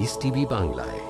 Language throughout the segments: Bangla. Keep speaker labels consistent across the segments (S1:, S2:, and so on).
S1: ইস টিভি বাংলায়।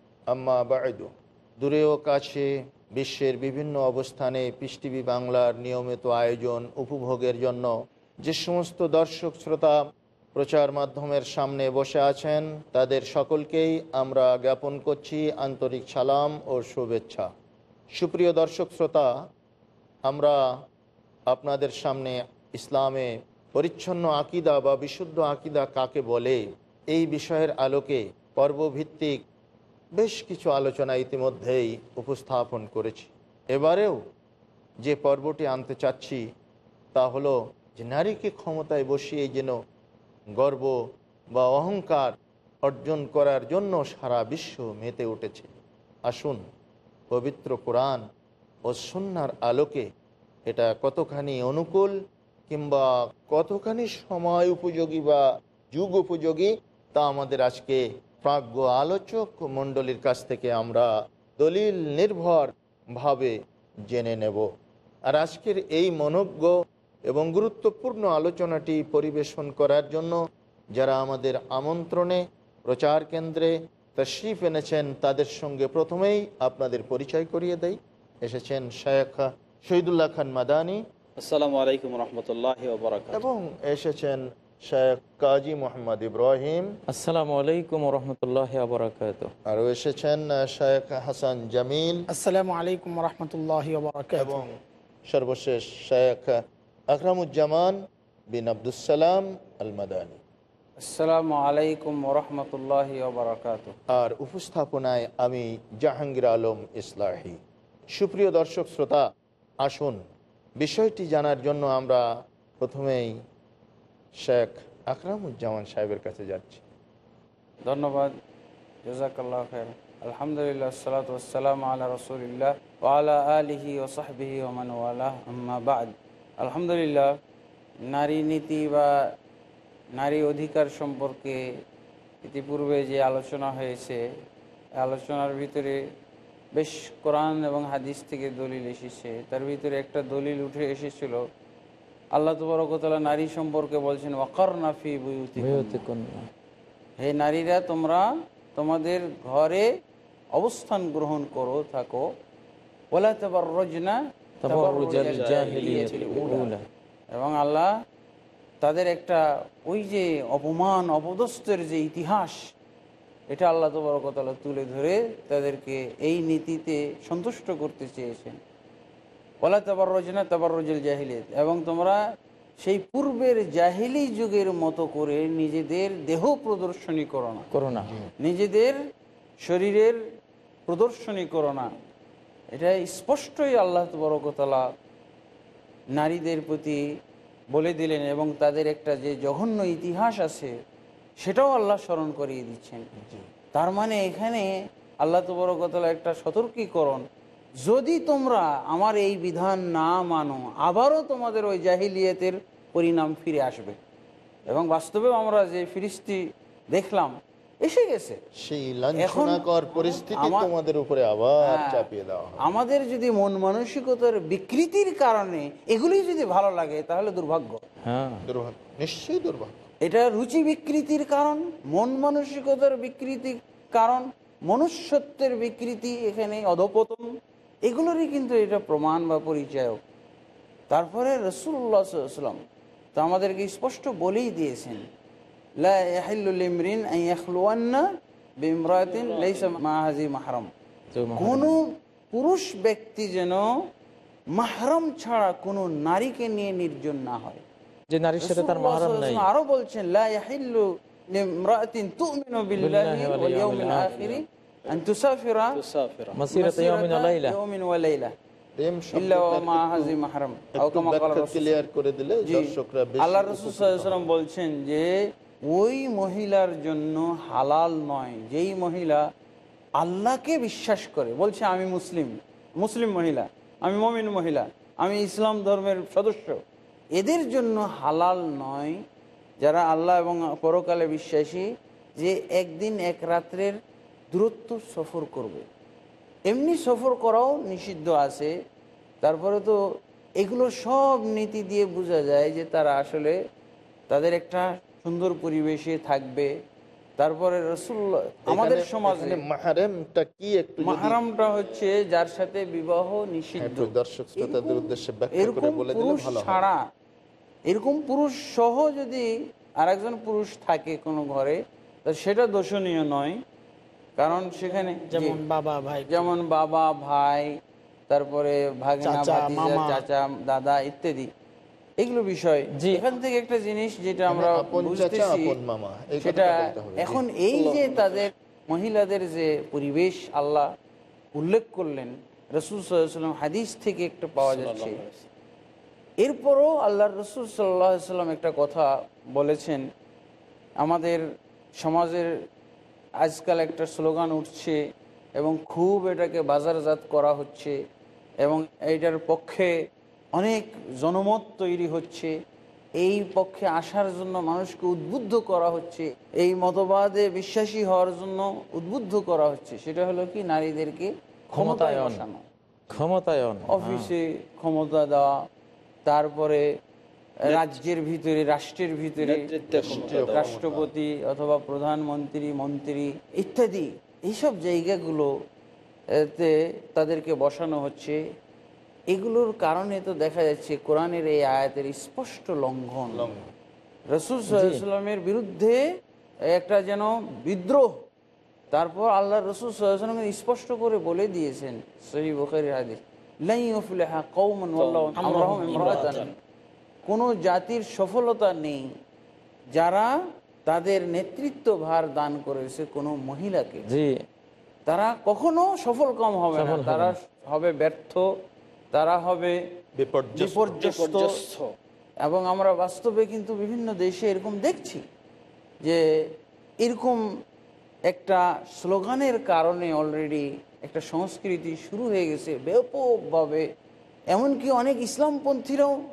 S2: আম্মা বায়দু দূরে ও কাছে বিশ্বের বিভিন্ন অবস্থানে পৃষ্টিভি বাংলার নিয়মিত আয়োজন, উপভোগের জন্য যে সমস্ত দর্শক শ্রোতা প্রচার মাধ্যমের সামনে বসে আছেন, তাদের সকলকেই আমরা জ্ঞাপন করছি আন্তরিক সালাম ও শুভেচ্ছা। সুপ্রিয় দর্শক শ্রোতা, আমরা আপনাদের সামনে ইসলামে পরিচ্ছন্ন আকিদা বা বিশুদ্ধ আকিদা কাকে বলে, এই বিষয়ের আলোকে পর্বভিত্তিক বেশ কিছু আলোচনা ইতিমধ্যেই উপস্থাপন করেছি। এবারেও যে পর্বটি আনতে চাচ্ছি, তা হলো যে নারীকে ক্ষমতায় বসিয়ে যেন গর্ব বা অহংকার অর্জন করার জন্য সারা বিশ্ব মেতে উঠেছে। আসুন, পবিত্র কোরআন ও সন্ন্যার আলোকে এটা কতখানি অনুকূল কিংবা কতখানি সময় উপযোগী বা যুগ উপযোগী তা আমাদের আজকে প্রাজ্ঞ আলোচক মণ্ডলীর কাছ থেকে আমরা দলিল নির্ভর ভাবে জেনে নেব। আর আজকের এই মনজ্ঞ এবং গুরুত্বপূর্ণ আলোচনাটি পরিবেশন করার জন্য যারা আমাদের আমন্ত্রণে প্রচার কেন্দ্রে তশরিফ এনেছেন তাদের সঙ্গে প্রথমেই আপনাদের পরিচয় করিয়ে দেই। এসেছেন শেখ শহীদুল্লাহ খান মাদানি।
S3: আসসালামু আলাইকুম রহমতুল্লাহ
S2: এবং এসেছেন শেখ কাজী মোহাম্মদ ইব্রাহিম।
S3: আসসালামু আলাইকুম রহমতুল্লাহ বরাকাত
S2: আরও এসেছেন শেখ হাসান জামিল।
S4: আসসালামু আলাইকুম রহমতুল্লাহ
S2: এবং সর্বশেষ শেখ আকরামুজ্জামান বিন আবদুসালাম
S3: আসসালামু আলাইকুম রহমতুল্লাহ বরাকাত
S2: আর উপস্থাপনায় আমি জাহাঙ্গীর আলম ইসলাহি। সুপ্রিয় দর্শক শ্রোতা আসুন বিষয়টি জানার জন্য আমরা প্রথমেই শেখ আকরামুজ্জামান সাহেবের কাছে যাচ্ছি।
S3: ধন্যবাদ। জাজাকাল্লাহ আলহামদুলিল্লাহ, সালাত ওসালাম আলা রসুলিল্লাহ ওয়ালা আলিহি ও সাহবিহি ওমান ওয়ালাহ আম্মা আলহামদুলিল্লাহ, নারী নীতি বা নারী অধিকার সম্পর্কে ইতিপূর্বে যে আলোচনা হয়েছে আলোচনার ভিতরে বেশ কোরআন এবং হাদিস থেকে দলিল এসেছে। তার ভিতরে একটা দলিল উঠে এসেছিল আল্লাহ তবরকতলা নারী সম্পর্কে বলছেন ওয়াকার নাফি হে নারীরা তোমরা তোমাদের ঘরে অবস্থান গ্রহণ করো থাকো। ওলা তেবার রজনা এবং আল্লাহ তাদের একটা ওই যে অপমান অপদস্থের যে ইতিহাস এটা আল্লাহ তবরকতলা তুলে ধরে তাদেরকে এই নীতিতে সন্তুষ্ট করতে চেয়েছেন। ওলা তাবার রজুল জাহিলিয়ত। এবং তোমরা সেই পূর্বের জাহিলি যুগের মতো করে নিজেদের দেহ প্রদর্শনী করো না।
S5: করোনা
S3: নিজেদের শরীরের প্রদর্শনী করো না। এটা স্পষ্টই আল্লাহ বরকতলা নারীদের প্রতি বলে দিলেন এবং তাদের একটা যে জঘন্য ইতিহাস আছে সেটাও আল্লাহ স্মরণ করিয়ে দিচ্ছেন। তার মানে এখানে আল্লাহ তবরকতলা একটা সতর্কীকরণ যদি তোমরা আমার এই বিধান না মানো আবারও তোমাদের ওই জাহিলিয়াতের পরিণাম ফিরে আসবে। এবং বাস্তবে আমরা যে ফিরিস্তি দেখলাম এসে গেছে।
S2: সেই লাঞ্ছনাকর পরিস্থিতি তোমাদের উপরে আবার
S3: হ্যাঁ,
S2: চাপিয়ে দেওয়া
S3: আমাদের যদি মন মানসিকতার বিকৃতির কারণে এগুলি যদি ভালো লাগে তাহলে দুর্ভাগ্য।
S5: হ্যাঁ।
S2: দুর্ভাগ্য নিশ্চয়ই দুর্ভাগ্য।
S3: এটা রুচি বিকৃতির কারণ মন মানসিকতার বিকৃতির কারণ মনুষ্যত্বের বিকৃতি এখানে অধপতন। এগুলোরই কিন্তু এটা প্রমাণ বা পরিচয় তারপরে রসুল্লাহ সাল্লাম তো আমাদেরকে স্পষ্ট বলেই দিয়েছেন মাহরাম। কোনো পুরুষ ব্যক্তি যেন মাহরম ছাড়া কোনো নারীকে নিয়ে নির্জন না হয়।
S5: যে নারীর সাথে তার মাহরম নাই।
S3: আরও বলছেন লা ইয়াহিল্লু লিমরাতিন তুমিনু বিল্লাহি
S5: ওয়াল ইয়াউমিল
S3: আখির। জি।
S2: দর্শকরা বেশি
S3: আল্লাহ
S2: উপকৃত
S3: রসুল
S2: হবে।
S3: সাল্লাম বলছেন যে ওই মহিলার জন্য হালাল নয়। যেই মহিলা আল্লাহকে বিশ্বাস করে বলছে আমি মুসলিম মুসলিম মহিলা আমি মমিন মহিলা আমি ইসলাম ধর্মের সদস্য। এদের জন্য হালাল নয় যারা আল্লাহ এবং পরকালে বিশ্বাসী যে একদিন এক রাত্রের দূরত্ব সফর করবে। এমনি সফর করাও নিষিদ্ধ আছে। তারপরে তো এগুলো সব নীতি দিয়ে বোঝা যায় যে তারা আসলে তাদের একটা সুন্দর পরিবেশে থাকবে। তারপরে রসুল্লাহ আমাদের সমাজে
S2: এখানে মাহারেমটা কি একটু
S3: মাহারামটা হচ্ছে যার সাথে বিবাহ নিষিদ্ধ।
S2: দর্শক শ্রোতাদের উদ্দেশ্যে ব্যাখ্যা করে বলে দিলে ভালো
S3: ছাড়া এরকম পুরুষ সহ যদি আরেকজন পুরুষ থাকে কোনো ঘরে তা সেটা দোষণীয় নয়। কারণ সেখানে
S4: যেমন বাবা ভাই।
S3: যেমন বাবা ভাই তারপরে ভাগনা
S4: চাচা,
S3: ভাতিজা
S4: মামা।
S3: চাচা দাদা ইত্যাদি। এগুলো বিষয়।
S5: জি।
S3: এখান থেকে একটা জিনিস যেটা আমরা
S2: মানে চাচা
S3: বুঝতেছি
S2: আপন মামা এই
S3: সেটা এখন এই যে তাদের মহিলাদের যে পরিবেশ আল্লাহ উল্লেখ করলেন রসুল সাল্লাম হাদিস থেকে একটা পাওয়া যাচ্ছে। এরপরও আল্লাহ রসুল সাল্লাহ সাল্লাম একটা কথা বলেছেন আমাদের সমাজের আজকাল একটা স্লোগান উঠছে এবং খুব এটাকে বাজারজাত করা হচ্ছে এবং এইটার পক্ষে অনেক জনমত তৈরি হচ্ছে। এই পক্ষে আসার জন্য মানুষকে উদ্বুদ্ধ করা হচ্ছে। এই মতবাদে বিশ্বাসী হওয়ার জন্য উদ্বুদ্ধ করা হচ্ছে। সেটা হলো কি? নারীদেরকে ক্ষমতায়
S5: ক্ষমতায়ন।
S3: বসানো।
S5: ক্ষমতায়ন
S3: অফিসে ক্ষমতা দেওয়া তারপরে রাজ্যের ভিতরে রাষ্ট্রের ভিতরে রাষ্ট্রপতি অথবা প্রধানমন্ত্রী মন্ত্রী ইত্যাদি এইসব জায়গাগুলো এতে তাদেরকে বসানো হচ্ছে। এগুলোর কারণে তো দেখা যাচ্ছে কোরআনের এই আয়াতের স্পষ্ট লঙ্ঘন। রসুল সাল্লামের বিরুদ্ধে একটা যেন বিদ্রোহ তারপর আল্লাহ রসুল সাল্লাম স্পষ্ট করে বলে দিয়েছেন। সহি বখারি হাদিস লাই ইউফলিহা কোনো জাতির সফলতা নেই যারা তাদের নেতৃত্ব ভার দান করেছে কোনো মহিলাকে।
S5: জি।
S3: তারা কখনো সফল কম হবে না। তারা হবে ব্যর্থ তারা হবে
S2: বিপর্যস্ত।
S3: এবং আমরা বাস্তবে কিন্তু বিভিন্ন দেশে এরকম দেখছি যে এরকম একটা স্লোগানের কারণে অলরেডি একটা সংস্কৃতি শুরু হয়ে গেছে। ব্যাপকভাবে। এমনকি অনেক ইসলামপন্থীরাও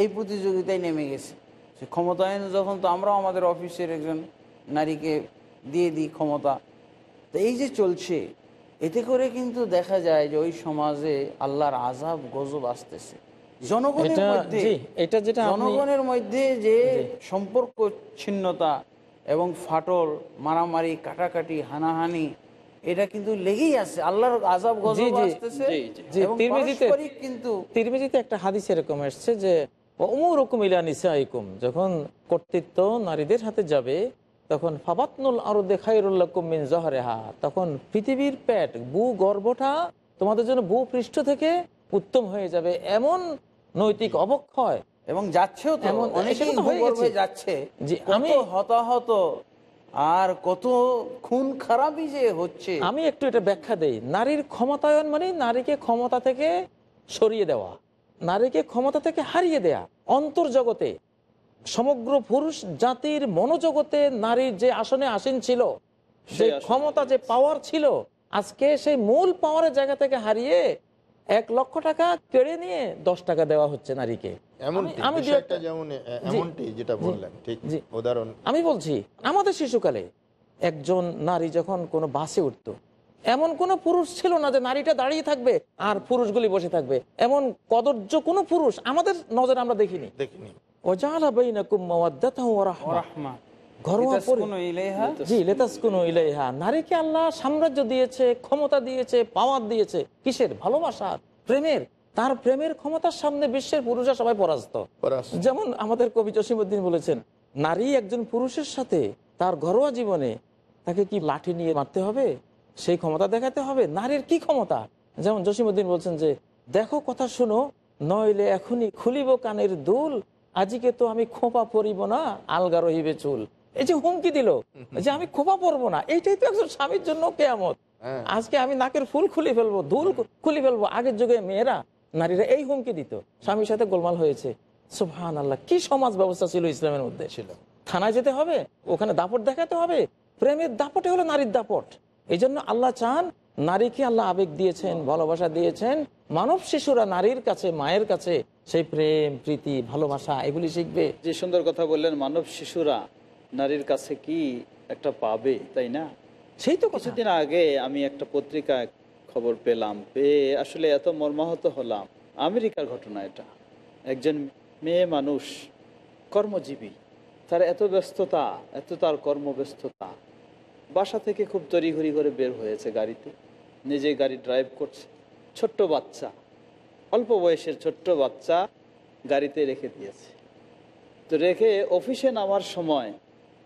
S3: এই প্রতিযোগিতায় নেমে গেছে। সে ক্ষমতায়ন যখন তো আমরাও আমাদের অফিসের একজন নারীকে দিয়ে দিই ক্ষমতা। তো এই যে চলছে এতে করে কিন্তু দেখা যায় যে ওই সমাজে আল্লাহর আজাব গজব আসতেছে। জনগণের মধ্যে
S5: এটা যেটা
S3: জনগণের মধ্যে যে সম্পর্ক ছিন্নতা এবং ফাটল মারামারি কাটাকাটি হানাহানি এটা কিন্তু লেগেই আছে। আল্লাহর আজাব গজব আসতেছে কিন্তু
S5: তিরমিজিতে একটা হাদিস এরকম এসছে যে অমুর রকম ইলা নিসাইকুম যখন কর্তৃত্ব নারীদের হাতে যাবে তখন ফাবাতনুল আরও দেখাইরুল্লাকুম মিন জহরেহা তখন পৃথিবীর পেট ভূ গর্ভটা তোমাদের জন্য ভূ পৃষ্ঠ থেকে উত্তম হয়ে যাবে এমন নৈতিক অবক্ষয়।
S3: এবং যাচ্ছেও
S5: এমন-।
S3: যাচ্ছে।
S5: আমি-
S3: হতাহত আর কত খুন খারাপই যে হচ্ছে।
S5: আমি একটু এটা ব্যাখ্যা দেই। নারীর ক্ষমতায়ন মানে নারীকে ক্ষমতা থেকে সরিয়ে দেওয়া নারীকে ক্ষমতা থেকে হারিয়ে দেয়া। অন্তর্জগতে সমগ্র পুরুষ জাতির মনোজগতে নারীর যে আসনে আসীন ছিল সেই ক্ষমতা যে পাওয়ার ছিল। আজকে সেই মূল পাওয়ারের জায়গা থেকে হারিয়ে এক লক্ষ টাকা কেড়ে নিয়ে দশ টাকা দেওয়া হচ্ছে নারীকে। আমি বলছি আমাদের শিশুকালে একজন নারী যখন কোনো বাসে উঠত এমন কোনো পুরুষ ছিল না যে নারীটা দাঁড়িয়ে থাকবে আর পুরুষগুলি বসে থাকবে। এমন কদর্য কোনো পুরুষ আমাদের নজরে আমরা দেখিনি। ওজালা রাহমা। নারীকে আল্লাহ সাম্রাজ্য দিয়েছে ক্ষমতা দিয়েছে পাওয়ার দিয়েছে। কিসের? ভালোবাসার প্রেমের। তার প্রেমের ক্ষমতার সামনে বিশ্বের পুরুষরা সবাই পরাস্ত।
S2: পরাস্ত।
S5: যেমন আমাদের কবি জসিমুদ্দিন বলেছেন নারী একজন পুরুষের সাথে তার ঘরোয়া জীবনে তাকে কি লাঠি নিয়ে মারতে হবে? সেই ক্ষমতা দেখাতে হবে? নারীর কি ক্ষমতা? যেমন জসিমুদ্দিন বলছেন যে দেখো কথা শুনো নইলে এখনই খুলিব কানের দুল আজকে তো আমি খোপা পরিব না আলগা রহিবে চুল। এই যে হুমকি দিল যে আমি খোপা পরবো না এইটাই তো একজন স্বামীর জন্য কেয়ামত।
S2: হ্যাঁ।
S5: আজকে আমি নাকের ফুল খুলে ফেলব দুল খুলে ফেলব আগের যুগে মেয়েরা নারীরা এই হুমকি দিত। স্বামীর সাথে গোলমাল হয়েছে। সুবহান আল্লাহ কি সমাজ ব্যবস্থা ছিল ইসলামের মধ্যে?
S2: ছিল।
S5: থানায় যেতে হবে ওখানে দাপট দেখাতে হবে প্রেমের দাপটে হলো নারীর দাপট। এই জন্য আল্লাহ চান নারীকে আল্লাহ আবেগ দিয়েছেন ভালোবাসা দিয়েছেন। মানব শিশুরা নারীর কাছে মায়ের কাছে সেই প্রেম প্রীতি ভালোবাসা এগুলি শিখবে।
S6: যে সুন্দর কথা বললেন মানব শিশুরা নারীর কাছে কি একটা পাবে তাই না?
S5: সেই তো
S6: কিছুদিন আগে আমি একটা পত্রিকায় খবর পেলাম পেয়ে আসলে এত মর্মাহত হলাম। আমেরিকার ঘটনা এটা। একজন মেয়ে মানুষ কর্মজীবী তার এত ব্যস্ততা এত তার কর্মব্যস্ততা বাসা থেকে খুব তড়িঘড়ি করে বের হয়েছে গাড়িতে। নিজে গাড়ি ড্রাইভ করছে। ছোট্ট বাচ্চা। অল্প বয়সের ছোট্ট বাচ্চা গাড়িতে রেখে দিয়েছে। তো রেখে অফিসে নামার সময়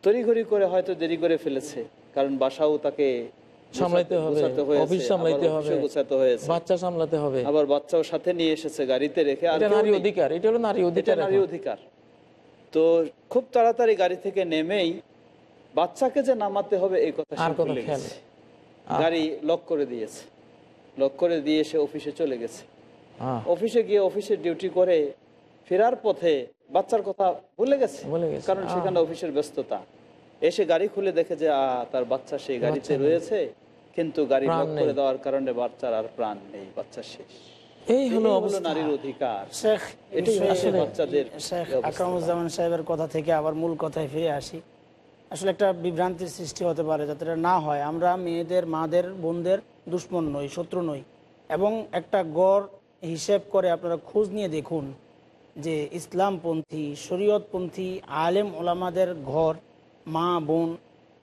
S6: তড়িঘড়ি করে হয়তো দেরি করে ফেলেছে কারণ বাসাও তাকে
S5: সামলাইতে হবে। অফিস সামলাইতে হবে।
S6: গোছাতে হয়েছে।
S5: বাচ্চা সামলাতে হবে।
S6: আবার বাচ্চাও সাথে নিয়ে এসেছে গাড়িতে রেখে। আর
S5: নারী অধিকার। এটা হলো নারী অধিকার
S6: নারী অধিকার। তো খুব তাড়াতাড়ি গাড়ি থেকে নেমেই বাচ্চাকে যে নামাতে হবে এই কথা। গাড়ি লক করে দিয়েছে। লক করে দিয়ে সে অফিসে চলে গেছে। অফিসে গিয়ে অফিসে ডিউটি করে ফেরার পথে বাচ্চার কথা ভুলে গেছে। কারণ সেখানে অফিসের ব্যস্ততা। এসে গাড়ি খুলে দেখে যে আ, তার বাচ্চা সেই গাড়িতে রয়েছে কিন্তু গাড়ি লক করে দেওয়ার কারণে বাচ্চার আর প্রাণ নেই। বাচ্চা শেষ।
S5: এই হলো
S6: নারীর অধিকার।
S4: শেখ
S6: বাচ্চাদের
S4: শেখ আকরামুজ্জামান সাহেবের কথা থেকে আবার মূল কথায় ফিরে আসি। আসলে একটা বিভ্রান্তির সৃষ্টি হতে পারে যাতে না হয়। আমরা মেয়েদের মাদের বোনদের দুশ্মন নই শত্রু নই। এবং একটা গড় হিসেব করে আপনারা খোঁজ নিয়ে দেখুন যে ইসলামপন্থী শরীয়তপন্থী আলেম ওলামাদের ঘর মা বোন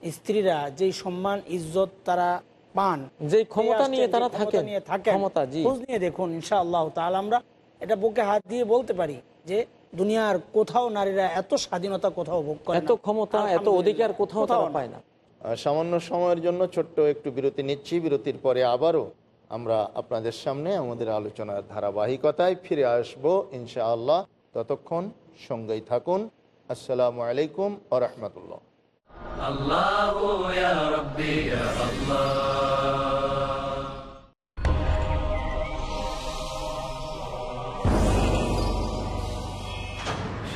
S4: স্ত্রীরা যেই সম্মান ইজ্জত তারা পান
S5: যেই ক্ষমতা নিয়ে তারা
S4: যে ক্ষমতা নিয়ে থাকে
S5: ক্ষমতা
S4: খোঁজ নিয়ে দেখুন ইনশাআল্লাহ তাহলে আমরা এটা বুকে হাত দিয়ে বলতে পারি যে দুনিয়ার কোথাও নারীরা এত স্বাধীনতা কোথাও ভোগ করে
S5: এত ক্ষমতা এত অধিকার কোথাও তারা পায় না।
S2: সামান্য সময়ের জন্য ছোট্ট একটু বিরতি নিচ্ছি। বিরতির পরে আবারও আমরা আপনাদের সামনে আমাদের আলোচনার ধারাবাহিকতায় ফিরে আসব ইনশাআল্লাহ। ততক্ষণ সঙ্গেই থাকুন। আসসালামু আলাইকুম আ রহমতুল্লাহ।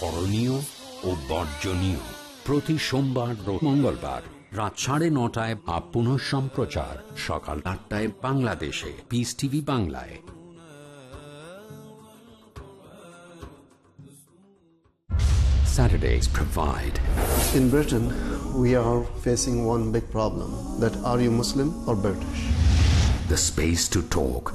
S1: করণীয় ও বর্জনীয় প্রতি সোমবার ও মঙ্গলবার রাত সাড়ে নটায় বা পুনঃ সম্প্রচার সকাল আটটায় বাংলাদেশে পিস টিভি বাংলায় Saturdays provide
S7: In Britain, we are facing one big problem that are you Muslim or British?
S1: the space to talk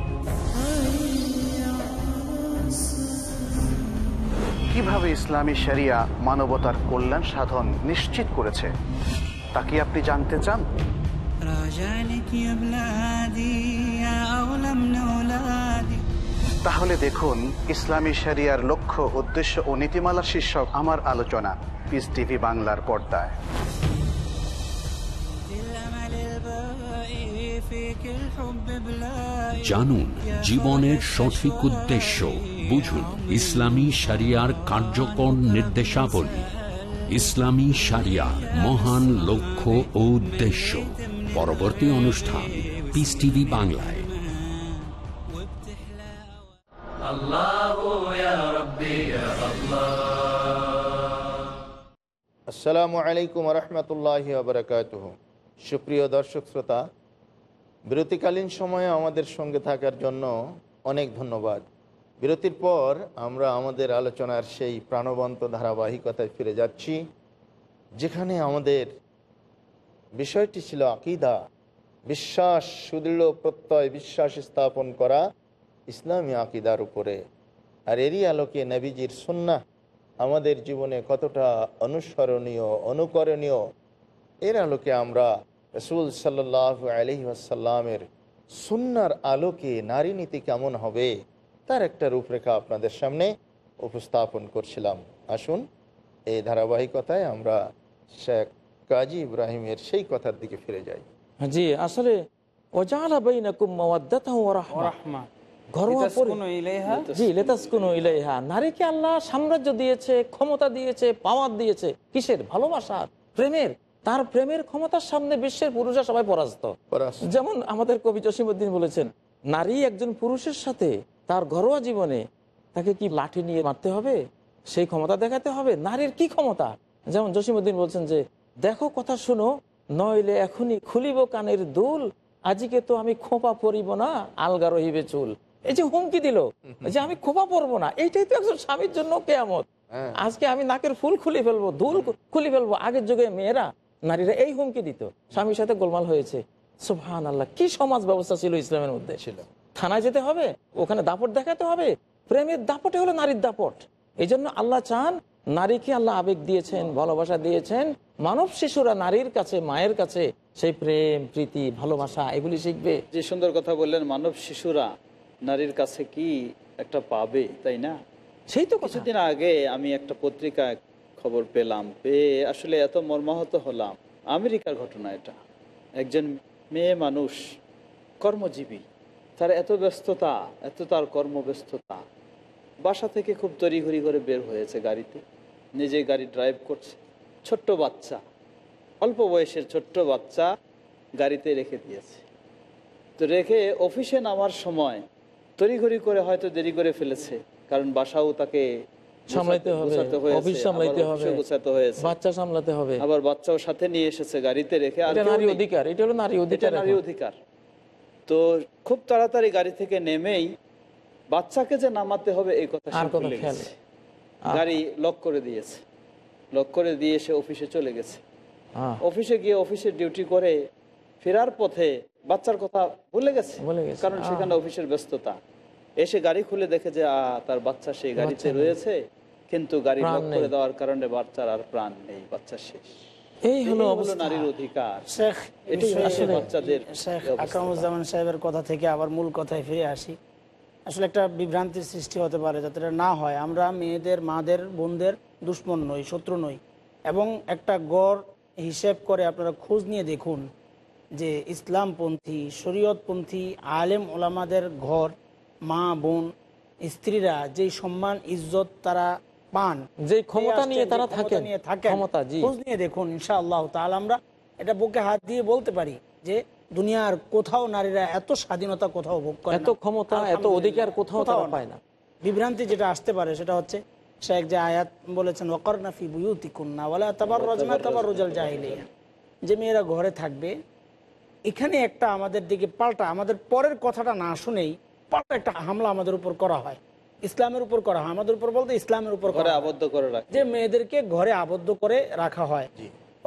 S8: কীভাবে ইসলামী শরিয়া মানবতার কল্যাণ সাধন নিশ্চিত করেছে তা কি আপনি জানতে চান? তাহলে দেখুন ইসলামী শরিয়ার লক্ষ্য উদ্দেশ্য ও নীতিমালা শীর্ষক আমার আলোচনা পিস টিভি বাংলার পর্দায়।
S1: জানুন জীবনের সঠিক উদ্দেশ্য বুঝুন ইসলামী সারিয়ার কার্যকর নির্দেশাবলী। ইসলামী সারিয়ার মহান লক্ষ্য ও উদ্দেশ্য। পরবর্তী অনুষ্ঠান পিস টিভি বাংলায়।
S2: আসসালামু আলাইকুম রহমতুল্লাহ সুপ্রিয় দর্শক শ্রোতা বিরতিকালীন সময়ে আমাদের সঙ্গে থাকার জন্য অনেক ধন্যবাদ। বিরতির পর আমরা আমাদের আলোচনার সেই প্রাণবন্ত ধারাবাহিকতায় ফিরে যাচ্ছি, যেখানে আমাদের বিষয়টি ছিল আকিদা, বিশ্বাস, সুদৃঢ় প্রত্যয়, বিশ্বাস স্থাপন করা ইসলামী আকিদার উপরে। আর এরই আলোকে নবীজির সুন্না আমাদের জীবনে কতটা অনুসরণীয়, অনুকরণীয়, এর আলোকে আমরা রসুল সাল্লাহ আলহি আসাল্লামের সুন্নার আলোকে নারী নীতি কেমন হবে তার একটা রূপরেখা আপনাদের সামনে উপস্থাপন করছিলাম। আসুন এই ধারাবাহিকতায় আমরা শেখ কাজী ইব্রাহিমের সেই কথার দিকে ফিরে যাই।
S5: জি আসলে নারীকে আল্লাহ সাম্রাজ্য দিয়েছে ক্ষমতা দিয়েছে পাওয়ার দিয়েছে। কিসের? ভালোবাসার প্রেমের। তার প্রেমের ক্ষমতার সামনে বিশ্বের পুরুষরা সবাই পরাস্ত। যেমন আমাদের কবি জসিমুদ্দিন বলেছেন নারী একজন পুরুষের সাথে তার ঘরোয়া জীবনে তাকে কি লাঠি নিয়ে মারতে হবে? সেই ক্ষমতা দেখাতে হবে? নারীর কি ক্ষমতা? যেমন জসিমুদ্দিন বলছেন যে দেখো কথা শুনো নইলে এখনই খুলিব কানের দুল আজকে তো আমি খোপা পরিব না আলগা রহিবে চুল। এই যে হুমকি দিল যে আমি খোপা পরবো না এইটাই তো একজন স্বামীর জন্য কেয়ামত।
S2: হ্যাঁ।
S5: আজকে আমি নাকের ফুল খুলে ফেলব দুল খুলে ফেলব আগের যুগে মেয়েরা নারীরা এই হুমকি দিত। স্বামীর সাথে গোলমাল হয়েছে। সুবহান আল্লাহ কি সমাজ ব্যবস্থা ছিল ইসলামের মধ্যে?
S2: ছিল।
S5: থানায় যেতে হবে ওখানে দাপট দেখাতে হবে। প্রেমের দাপটে হলো নারীর দাপট। এই জন্য আল্লাহ চান নারীকে আল্লাহ আবেগ দিয়েছেন ভালোবাসা দিয়েছেন। মানব শিশুরা নারীর কাছে মায়ের কাছে সেই প্রেম প্রীতি ভালোবাসা এগুলি শিখবে।
S6: যে সুন্দর কথা বললেন মানব শিশুরা নারীর কাছে কি একটা পাবে তাই না?
S5: সেই তো
S6: কিছুদিন আগে আমি একটা পত্রিকায় খবর পেলাম, পেয়ে আসলে এত মর্মাহত হলাম। আমেরিকার ঘটনা এটা। একজন মেয়ে মানুষ, কর্মজীবী, তার এত ব্যস্ততা, এত তার কর্মব্যস্ততা। বাসা থেকে খুব তড়িঘড়ি করে বের হয়েছে গাড়িতে। নিজে গাড়ি ড্রাইভ করছে। ছোট্ট বাচ্চা। অল্প বয়সের ছোট্ট বাচ্চা গাড়িতে রেখে দিয়েছে। তো রেখে অফিসে নামার সময় তড়িঘড়ি করে হয়তো দেরি করে ফেলেছে, কারণ বাসাও তাকে
S5: সামলাইতে হবে অফিস সামলাইতে
S6: অফিসে
S5: হবে বাচ্চা সামলাতে হবে।
S6: আবার বাচ্চাও সাথে নিয়ে এসেছে গাড়িতে রেখে আর
S5: নারী অধিকার এটা হলো নারী অধিকার
S6: নারী অধিকার। তো খুব তাড়াতাড়ি গাড়ি থেকে নেমেই বাচ্চাকে যে নামাতে হবে এই কথা। গাড়ি লক করে দিয়েছে। লক করে দিয়ে সে অফিসে চলে গেছে। অফিসে গিয়ে অফিসের ডিউটি করে ফেরার পথে বাচ্চার কথা ভুলে গেছে? কারণ সেখানে অফিসের ব্যস্ততা। এসে গাড়ি খুলে দেখে যে তার বাচ্চা সেই গাড়িতে রয়েছে। কিন্তু গাড়ি লক করে দেওয়ার কারণে বাচ্চার আর প্রাণ নেই বাচ্চা শেষ।
S5: এই হলো
S6: নারীর অধিকার।
S4: শেখ
S6: এটাই
S4: বিষয়ে-
S6: হচ্ছে বাচ্চাদের
S4: শেখ আকরামুজ্জামান সাহেবের কথা থেকে আবার মূল কথায় ফিরে আসি। আসলে একটা বিভ্রান্তির সৃষ্টি হতে পারে যাতে না হয়। আমরা মেয়েদের মাদের বোনদের দুশ্মন নই শত্রু নই। এবং একটা গড় হিসেব করে আপনারা খোঁজ নিয়ে দেখুন যে ইসলামপন্থী শরীয়তপন্থী আলেম ওলামাদের ঘর মা বোন স্ত্রীরা যেই সম্মান ইজ্জত তারা পান।
S5: যেই ক্ষমতা নিয়ে তারা
S4: যে
S5: থাকেন,
S4: নিয়ে থাকেন
S5: ক্ষমতা।
S4: খোঁজ নিয়ে দেখুন ইনশাআল্লাহ তাহলে আমরা এটা বুকে হাত দিয়ে বলতে পারি যে দুনিয়ার কোথাও নারীরা এত স্বাধীনতা কোথাও ভোগ করে
S5: এত ক্ষমতা এত অধিকার কোথাও তারা পায় না।
S4: বিভ্রান্তি যেটা আসতে পারে সেটা হচ্ছে শেখ যে আয়াত বলেছেন ওকর নাফি বুয়ুতি কুন্না ওয়ালা তাবার রজনা তাবার রোজাল জাহিলিয়া। যে মেয়েরা ঘরে থাকবে এখানে একটা আমাদের দিকে পাল্টা আমাদের পরের কথাটা না শুনেই পাল্টা একটা হামলা আমাদের উপর করা হয়। ইসলামের উপর করা হয়। আমাদের উপর বলতে ইসলামের উপর করা
S6: আবদ্ধ করে রাখে।
S4: যে মেয়েদেরকে ঘরে আবদ্ধ করে রাখা হয়।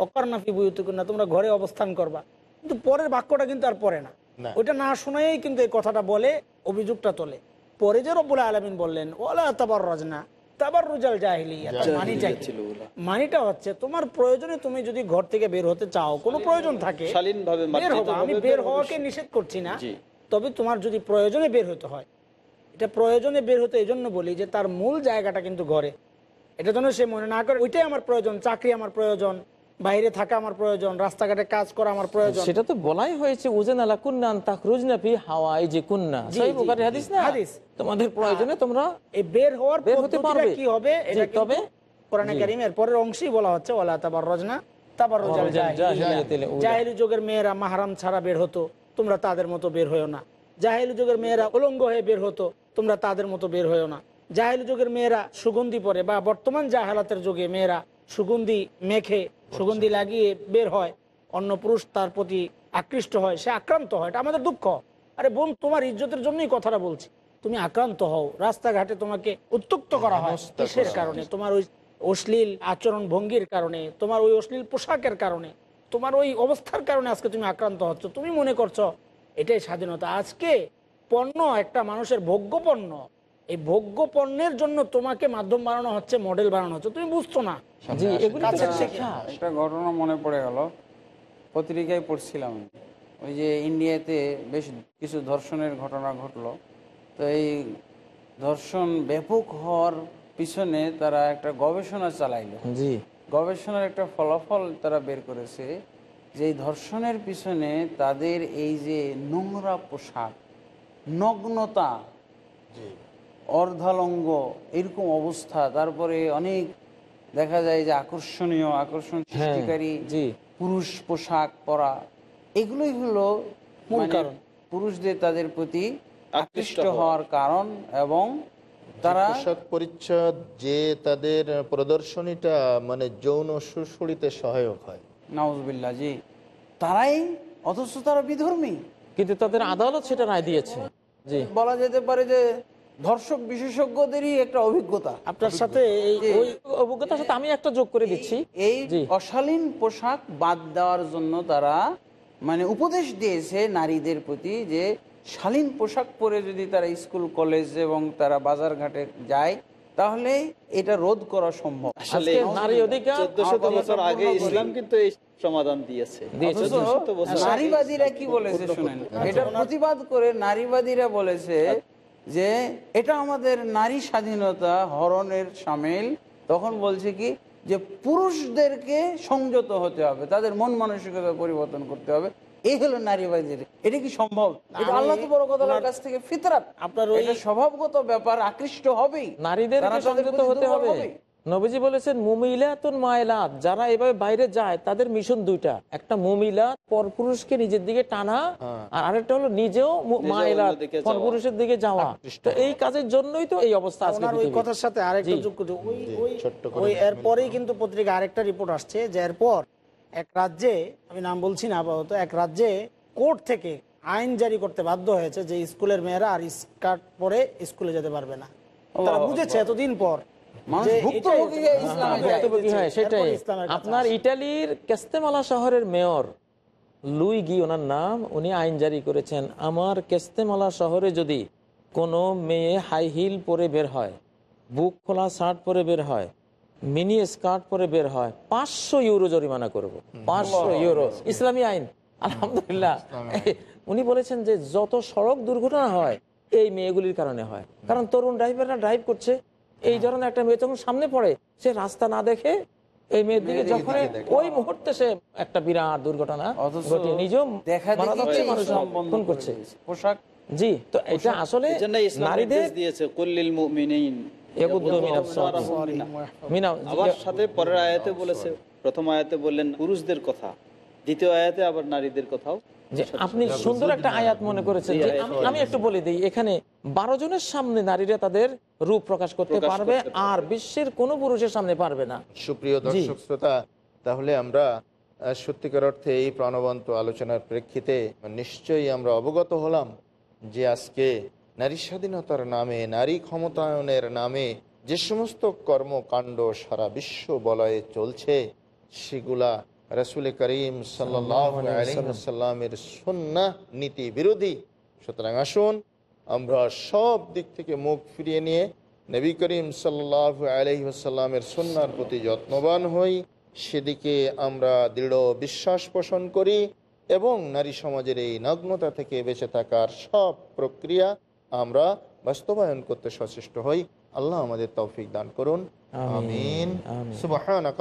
S4: অকার নাফি বুয়ুতুকুন্না তোমরা ঘরে অবস্থান করবা। কিন্তু পরের বাক্যটা কিন্তু আর পরে না। ওইটা না শোনাই কিন্তু এই কথাটা বলে অভিযোগটা তোলে। পরে যে রব্বুল আলমিন বললেন ওলা তাবার রজনা তাবার রুজাল জাহিলিয়া মানিটা মানিটা হচ্ছে তোমার প্রয়োজনে তুমি যদি ঘর থেকে বের হতে চাও কোনো প্রয়োজন থাকে আমি বের
S6: বের
S4: হওয়াকে নিষেধ করছি না তবে তোমার যদি প্রয়োজনে বের হতে হয় এটা প্রয়োজনে বের হতে এই জন্য বলি যে তার মূল জায়গাটা কিন্তু ঘরে। এটা যেন সে মনে না করে ওইটাই আমার প্রয়োজন চাকরি আমার প্রয়োজন বাইরে থাকা আমার প্রয়োজন রাস্তাঘাটে কাজ করা আমার প্রয়োজন।
S5: সেটা তো বলাই হয়েছে উজেন আলা কুন্নান তাকরুজনা ফি হাওয়াই যে কুন্না। সহিহ বুখারী হাদিস না?
S4: হাদিস।
S5: তোমাদের প্রয়োজনে তোমরা
S4: এই বের হওয়ার
S5: বের হতে
S4: পদ্ধতিটা
S5: পারবে।
S4: কি হবে? এটা
S5: তবে
S4: কোরআনে
S5: জি।
S4: পরের অংশেই বলা হচ্ছে ওয়ালা তাবার রজনা তাবার রোজাল
S5: রোজাল জাহিলিয়াতিল
S4: জাহিলি যুগের মেয়েরা মাহারাম ছাড়া বের হতো তোমরা তাদের মতো বের হয়েও না। জাহিলি যুগের মেয়েরা উলঙ্গ হয়ে বের হতো তোমরা তাদের মতো বের হয়েও না। জাহিলি যুগের মেয়েরা সুগন্ধি পরে বা বর্তমান জাহালাতের যুগে মেয়েরা সুগন্ধি মেখে সুগন্ধি লাগিয়ে বের হয়। অন্য পুরুষ তার প্রতি আকৃষ্ট হয় সে আক্রান্ত হয়। এটা আমাদের দুঃখ। আরে বোন তোমার ইজ্জতের জন্যই কথাটা বলছি। তুমি আক্রান্ত হও। রাস্তাঘাটে তোমাকে উত্তক্ত করা হয় কিসের কারণে? তোমার ওই অশ্লীল আচরণ ভঙ্গির কারণে তোমার ওই অশ্লীল পোশাকের কারণে তোমার ওই অবস্থার কারণে আজকে তুমি আক্রান্ত হচ্ছ। তুমি মনে করছ এটাই স্বাধীনতা। আজকে পণ্য একটা মানুষের ভোগ্য পণ্য এই ভোগ্য পণ্যের জন্য তোমাকে মাধ্যম বানানো হচ্ছে মডেল বানানো হচ্ছে। তুমি বুঝছ না।
S5: শিক্ষা
S3: একটা ঘটনা মনে পড়ে গেল। পত্রিকায় পড়ছিলাম। আমি। ওই যে ইন্ডিয়াতে বেশ কিছু ধর্ষণের ঘটনা ঘটলো। তো এই ধর্ষণ ব্যাপক হওয়ার পিছনে তারা একটা গবেষণা চালাইলো।
S5: জি।
S3: গবেষণার একটা ফলাফল তারা বের করেছে যে ধর্ষণের পিছনে তাদের এই যে নোংরা পোশাক নগ্নতা অর্ধালঙ্গ এরকম অবস্থা। তারপরে অনেক দেখা যায় যে আকর্ষণীয় আকর্ষণ সৃষ্টিকারী
S5: জি।
S3: পুরুষ পোশাক পরা। এগুলোই হলো
S4: মূল
S3: মানে
S4: কারণ।
S3: পুরুষদের তাদের প্রতি
S6: আকৃষ্ট
S3: হওয়ার কারণ এবং তারা
S2: পোশাক পরিচ্ছদ যে তাদের প্রদর্শনীটা মানে যৌন সুশরীতে সহায়ক হয়।
S3: নওয়াজবিল্লা জি। তারাই অথচ তারা বিধর্মী।
S5: কিন্তু তাদের আদালত সেটা রায় দিয়েছে। জি।
S3: বলা যেতে পারে যে ধর্ষক বিশেষজ্ঞদেরই একটা অভিজ্ঞতা।
S4: আপনার সাথে এই
S5: ওই অভিজ্ঞতার সাথে আমি একটা যোগ করে দিচ্ছি।
S3: এই অশালীন পোশাক বাদ দেওয়ার জন্য তারা মানে উপদেশ দিয়েছে নারীদের প্রতি যে শালীন পোশাক পরে যদি তারা স্কুল কলেজ এবং তারা বাজার ঘাটে যায় তাহলে এটা রোধ করা সম্ভব।
S6: আসলে
S5: নারী অধিকার
S6: বছর আগে ইসলাম কিন্তু এই সমাধান দিয়েছে।
S5: দিয়েছে,
S3: অথচ
S6: চোদ্দশত বছর আগে
S3: নারীবাদীরা কি বলেছে শুনেন? এটা প্রতিবাদ করে নারীবাদীরা বলেছে যে এটা আমাদের নারী স্বাধীনতা হরণের সামিল। তখন বলছে কি যে পুরুষদেরকে সংযত হতে হবে তাদের মন মানসিকতা পরিবর্তন করতে হবে। এই হলো নারীবাদীর এটা কি সম্ভব? আল্লাহ তো বড় কথা কাছ থেকে ফিতরাত।
S4: আপনার ওই-
S3: স্বভাবগত ব্যাপার আকৃষ্ট হবেই। নারীদের
S5: সংযত হতে হবে। নবীজি বলেছেন মুমিলাতুন মায়লাত যারা এভাবে বাইরে যায় তাদের মিশন দুইটা। একটা মুমিলাত পরপুরুষকে নিজের দিকে টানা আর আরেকটা হলো নিজেও মায়লাত। পরপুরুষের দিকে যাওয়া। তো এই কাজের জন্যই তো এই অবস্থা আজকে
S4: ওনার ওই কথার সাথে আরেকটা যোগ করতে ওই ওই এরপরেই কিন্তু পত্রিকা আরেকটা রিপোর্ট আসছে যে এরপর এক রাজ্যে আমি নাম বলছি না আপাতত এক রাজ্যে কোর্ট থেকে আইন জারি করতে বাধ্য হয়েছে যে স্কুলের মেয়েরা আর স্কার্ট পরে স্কুলে যেতে পারবে না। তারা বুঝেছে এতদিন পর। হ্যাঁ,
S5: সেটাই। আপনার ইটালির কেস্তেমালা শহরের মেয়র লুই গি ওনার নাম উনি আইন জারি করেছেন। আমার কেস্তেমালা শহরে যদি কোনো মেয়ে হাই হিল পরে বের হয় বুক খোলা শার্ট পরে বের হয় মিনি স্কার্ট পরে বের হয় পাঁচশো ইউরো জরিমানা করব। পাঁচশো ইউরো। ইসলামী আইন। আলহামদুলিল্লাহ। উনি বলেছেন যে যত সড়ক দুর্ঘটনা হয় এই মেয়েগুলির কারণে হয়। কারণ তরুণ ড্রাইভাররা ড্রাইভ করছে এই ধরনের একটা মেয়ে যখন সামনে পড়ে সে রাস্তা না দেখে এই মেয়ের দিকে যখন ওই মুহূর্তে সে একটা বিরাট দুর্ঘটনা ঘটিয়ে নিজেও মানুষ
S3: করে
S5: করছে।
S3: পোশাক?
S5: জি তো এটা আসলে নারীদের
S6: দিয়েছে কুল্লিল মুমিনিন।
S5: মিন। মিনা
S6: আবার সাথে পরের আয়াতে বলেছে প্রথম আয়াতে বললেন পুরুষদের কথা। দ্বিতীয় আয়াতে আবার নারীদের কথাও
S5: আপনি সুন্দর একটা আয়াত মনে করেছেন আমি- আমি একটু বলে দিই এখানে বারো জনের সামনে নারীরা তাদের রূপ প্রকাশ করতে পারবে আর বিশ্বের কোন পুরুষের সামনে পারবে না।
S2: সুপ্রিয় দর্শক শ্রোতা তাহলে আমরা সত্যিকার অর্থে এই প্রাণবন্ত আলোচনার প্রেক্ষিতে নিশ্চয়ই আমরা অবগত হলাম যে আজকে নারী স্বাধীনতার নামে নারী ক্ষমতায়নের নামে যে সমস্ত কর্মকাণ্ড সারা বিশ্ব বলয়ে চলছে সেগুলা রসুল করিম সাল্লামের সন্না নীতি বিরোধী। সুতরাং আসুন আমরা সব দিক থেকে মুখ ফিরিয়ে নিয়ে নবী করিম সাল্লাহ আলহিহাসাল্লামের সন্ন্যার প্রতি যত্নবান হই। সেদিকে আমরা দৃঢ় বিশ্বাস পোষণ করি এবং নারী সমাজের এই নগ্নতা থেকে বেঁচে থাকার সব প্রক্রিয়া আমরা বাস্তবায়ন করতে সচেষ্ট হই। আল্লাহ আমাদের তৌফিক দান করুন। আমিন। সুবহানাক